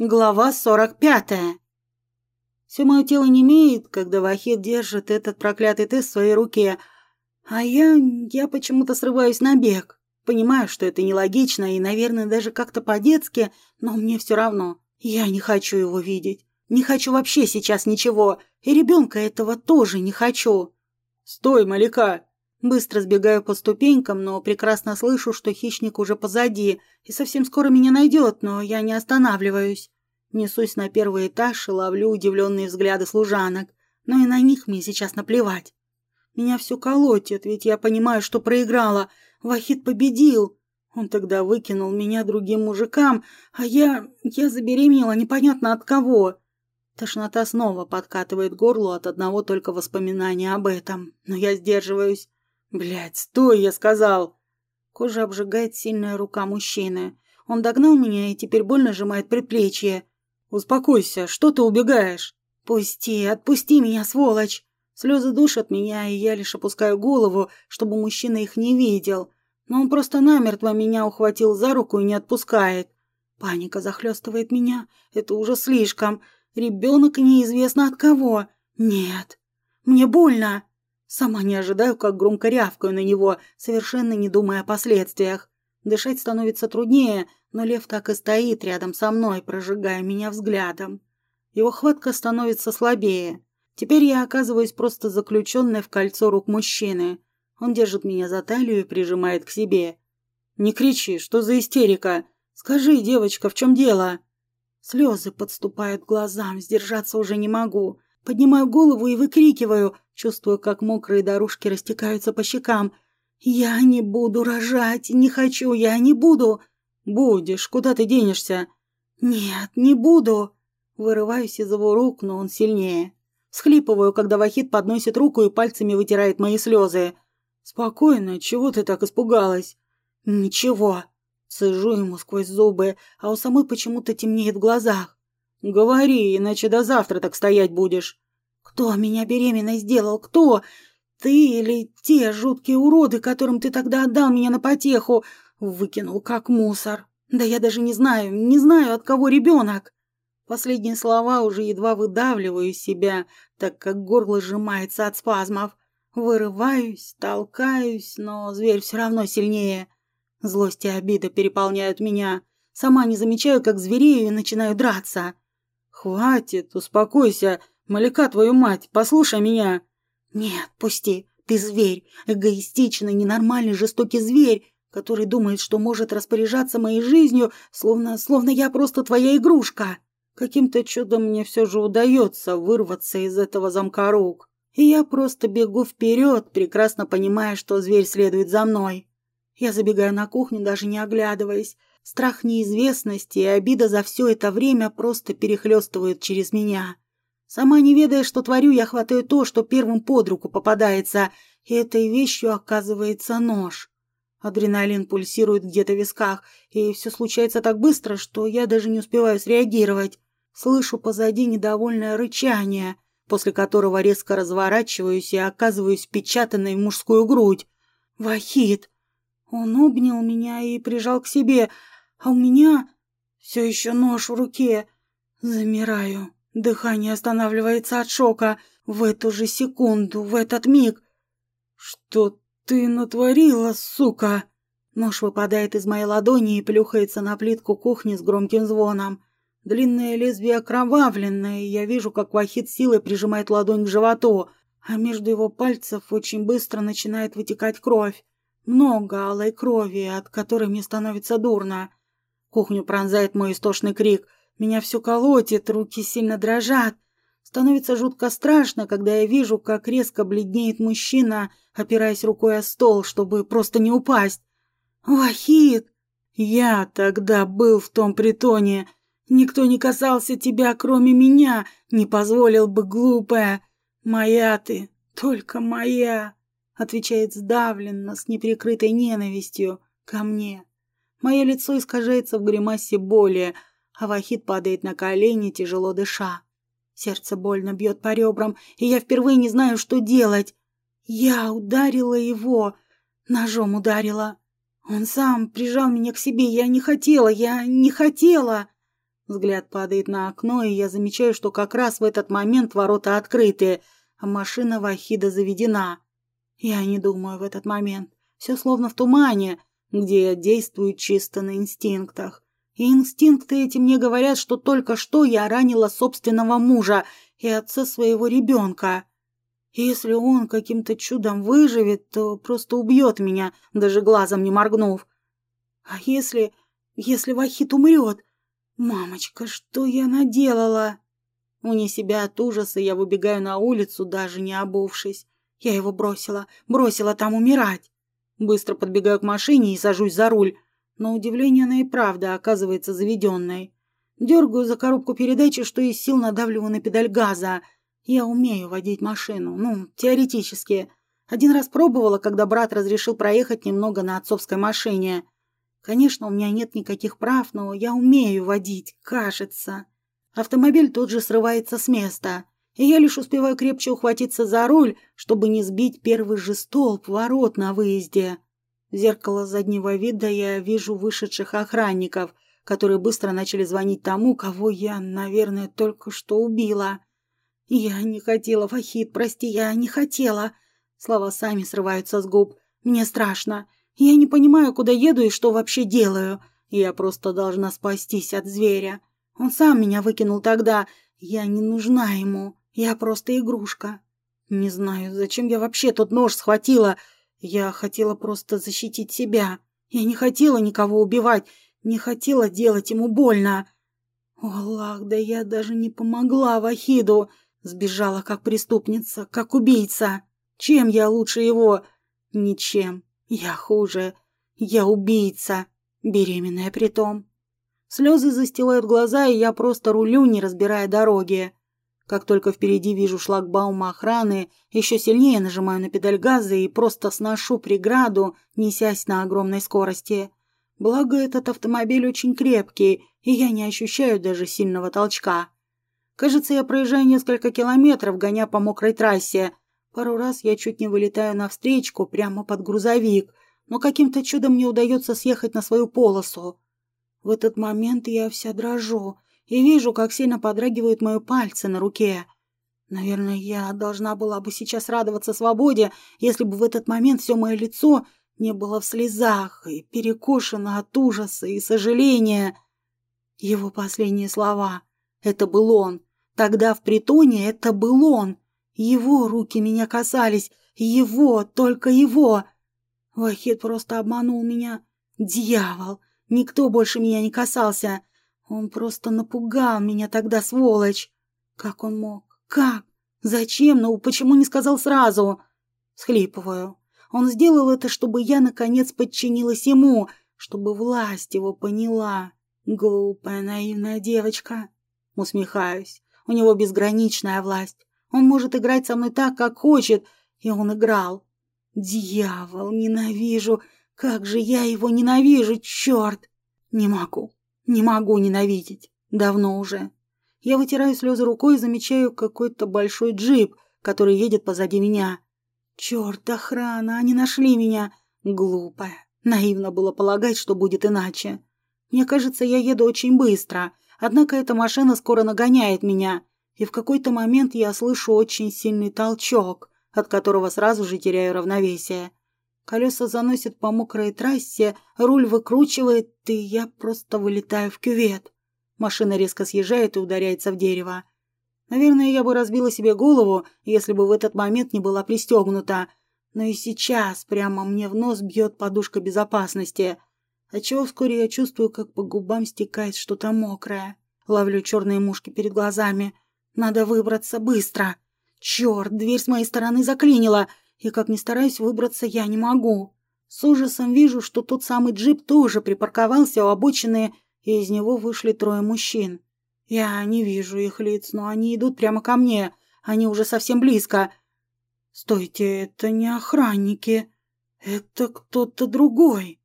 Глава сорок пятая. Все мое тело немеет, когда Вахид держит этот проклятый тест в своей руке, а я... я почему-то срываюсь на бег. Понимаю, что это нелогично и, наверное, даже как-то по-детски, но мне все равно. Я не хочу его видеть. Не хочу вообще сейчас ничего. И ребенка этого тоже не хочу. «Стой, Малика!» Быстро сбегаю по ступенькам, но прекрасно слышу, что хищник уже позади и совсем скоро меня найдет, но я не останавливаюсь. Несусь на первый этаж и ловлю удивленные взгляды служанок, но и на них мне сейчас наплевать. Меня все колотит, ведь я понимаю, что проиграла. Вахид победил. Он тогда выкинул меня другим мужикам, а я... я забеременела непонятно от кого. Тошнота снова подкатывает горло от одного только воспоминания об этом, но я сдерживаюсь. Блядь, стой, я сказал. Кожа обжигает сильная рука мужчины. Он догнал меня и теперь больно сжимает предплечье. Успокойся, что ты убегаешь? Пусти, отпусти меня, сволочь. Слезы душат меня, и я лишь опускаю голову, чтобы мужчина их не видел. Но он просто намертво меня ухватил за руку и не отпускает. Паника захлестывает меня. Это уже слишком. Ребенок неизвестно от кого. Нет. Мне больно. Сама не ожидаю, как громко рявкаю на него, совершенно не думая о последствиях. Дышать становится труднее, но лев так и стоит рядом со мной, прожигая меня взглядом. Его хватка становится слабее. Теперь я оказываюсь просто заключенной в кольцо рук мужчины. Он держит меня за талию и прижимает к себе. «Не кричи, что за истерика? Скажи, девочка, в чем дело?» Слезы подступают к глазам, сдержаться уже не могу. Поднимаю голову и выкрикиваю, чувствую, как мокрые дорожки растекаются по щекам. «Я не буду рожать! Не хочу! Я не буду!» «Будешь! Куда ты денешься?» «Нет, не буду!» Вырываюсь из его рук, но он сильнее. Схлипываю, когда Вахид подносит руку и пальцами вытирает мои слезы. «Спокойно, чего ты так испугалась?» «Ничего». Сижу ему сквозь зубы, а у самой почему-то темнеет в глазах. «Говори, иначе до завтра так стоять будешь». «Кто меня беременной сделал? Кто? Ты или те жуткие уроды, которым ты тогда отдал меня на потеху? Выкинул как мусор. Да я даже не знаю, не знаю, от кого ребенок». Последние слова уже едва выдавливаю из себя, так как горло сжимается от спазмов. Вырываюсь, толкаюсь, но зверь все равно сильнее. Злость и обида переполняют меня. Сама не замечаю, как зверею и начинаю драться. «Хватит, успокойся. Малика, твою мать, послушай меня». «Нет, пусти. Ты зверь. Эгоистичный, ненормальный, жестокий зверь, который думает, что может распоряжаться моей жизнью, словно, словно я просто твоя игрушка». Каким-то чудом мне все же удается вырваться из этого замка рук. И я просто бегу вперед, прекрасно понимая, что зверь следует за мной. Я забегаю на кухню, даже не оглядываясь. Страх неизвестности и обида за все это время просто перехлестывают через меня. Сама не ведая, что творю, я хватаю то, что первым под руку попадается, и этой вещью оказывается нож. Адреналин пульсирует где-то в висках, и все случается так быстро, что я даже не успеваю среагировать. Слышу позади недовольное рычание, после которого резко разворачиваюсь и оказываюсь впечатанной в мужскую грудь. Вахид! Он обнял меня и прижал к себе, а у меня все еще нож в руке. Замираю. Дыхание останавливается от шока. В эту же секунду, в этот миг. «Что ты натворила, сука?» Нож выпадает из моей ладони и плюхается на плитку кухни с громким звоном. Длинное лезвие окровавленное, и я вижу, как Вахид силой прижимает ладонь к животу, а между его пальцев очень быстро начинает вытекать кровь. Много алой крови, от которой мне становится дурно. Кухню пронзает мой истошный крик. Меня все колотит, руки сильно дрожат. Становится жутко страшно, когда я вижу, как резко бледнеет мужчина, опираясь рукой о стол, чтобы просто не упасть. «Вахид!» «Я тогда был в том притоне. Никто не касался тебя, кроме меня, не позволил бы, глупая. Моя ты, только моя!» Отвечает сдавленно, с неприкрытой ненавистью ко мне. Мое лицо искажается в гримасе боли, а Вахид падает на колени, тяжело дыша. Сердце больно бьет по ребрам, и я впервые не знаю, что делать. Я ударила его, ножом ударила. Он сам прижал меня к себе, я не хотела, я не хотела. Взгляд падает на окно, и я замечаю, что как раз в этот момент ворота открыты, а машина Вахида заведена. Я не думаю в этот момент. Все словно в тумане, где я действую чисто на инстинктах. И инстинкты эти мне говорят, что только что я ранила собственного мужа и отца своего ребенка. И если он каким-то чудом выживет, то просто убьет меня, даже глазом не моргнув. А если... если Вахит умрет? Мамочка, что я наделала? Вне себя от ужаса я выбегаю на улицу, даже не обувшись. Я его бросила, бросила там умирать. Быстро подбегаю к машине и сажусь за руль. На удивление она и правда оказывается заведенной. Дергаю за коробку передачи, что из сил надавливаю на педаль газа. Я умею водить машину, ну, теоретически. Один раз пробовала, когда брат разрешил проехать немного на отцовской машине. Конечно, у меня нет никаких прав, но я умею водить, кажется. Автомобиль тут же срывается с места, и я лишь успеваю крепче ухватиться за руль, чтобы не сбить первый же столб ворот на выезде. Зеркало заднего вида я вижу вышедших охранников, которые быстро начали звонить тому, кого я, наверное, только что убила. «Я не хотела, Фахид, прости, я не хотела». Слова сами срываются с губ. «Мне страшно. Я не понимаю, куда еду и что вообще делаю. Я просто должна спастись от зверя. Он сам меня выкинул тогда. Я не нужна ему. Я просто игрушка. Не знаю, зачем я вообще тот нож схватила. Я хотела просто защитить себя. Я не хотела никого убивать, не хотела делать ему больно. О, Аллах, да я даже не помогла Вахиду. Сбежала как преступница, как убийца. Чем я лучше его? Ничем. Я хуже. Я убийца. Беременная притом. Слезы застилают глаза, и я просто рулю, не разбирая дороги. Как только впереди вижу шлагбаум охраны, еще сильнее нажимаю на педаль газа и просто сношу преграду, несясь на огромной скорости. Благо, этот автомобиль очень крепкий, и я не ощущаю даже сильного толчка. Кажется, я проезжаю несколько километров, гоня по мокрой трассе. Пару раз я чуть не вылетаю навстречку, прямо под грузовик, но каким-то чудом мне удается съехать на свою полосу. В этот момент я вся дрожу, и вижу, как сильно подрагивают мои пальцы на руке. Наверное, я должна была бы сейчас радоваться свободе, если бы в этот момент все мое лицо не было в слезах и перекошено от ужаса и сожаления. Его последние слова — это был он. Тогда в притоне это был он. Его руки меня касались, его, только его. Вахид просто обманул меня. Дьявол! Никто больше меня не касался. Он просто напугал меня тогда, сволочь. Как он мог? Как? Зачем? Ну, почему не сказал сразу? Схлипываю. Он сделал это, чтобы я, наконец, подчинилась ему, чтобы власть его поняла. Глупая, наивная девочка. Усмехаюсь. У него безграничная власть. Он может играть со мной так, как хочет, и он играл. Дьявол, ненавижу. Как же я его ненавижу, черт! Не могу. Не могу ненавидеть. Давно уже. Я вытираю слезы рукой и замечаю какой-то большой джип, который едет позади меня. Черт, охрана, они нашли меня. Глупая. Наивно было полагать, что будет иначе. Мне кажется, я еду очень быстро, однако эта машина скоро нагоняет меня, и в какой-то момент я слышу очень сильный толчок, от которого сразу же теряю равновесие. Колеса заносят по мокрой трассе, руль выкручивает, и я просто вылетаю в кювет. Машина резко съезжает и ударяется в дерево. Наверное, я бы разбила себе голову, если бы в этот момент не была пристегнута. Но и сейчас прямо мне в нос бьет подушка безопасности. Отчего вскоре я чувствую, как по губам стекает что-то мокрое. Ловлю черные мушки перед глазами. Надо выбраться быстро. Черт, дверь с моей стороны заклинила и как ни стараюсь выбраться, я не могу. С ужасом вижу, что тот самый джип тоже припарковался у обочины, и из него вышли трое мужчин. Я не вижу их лиц, но они идут прямо ко мне. Они уже совсем близко. Стойте, это не охранники. Это кто-то другой.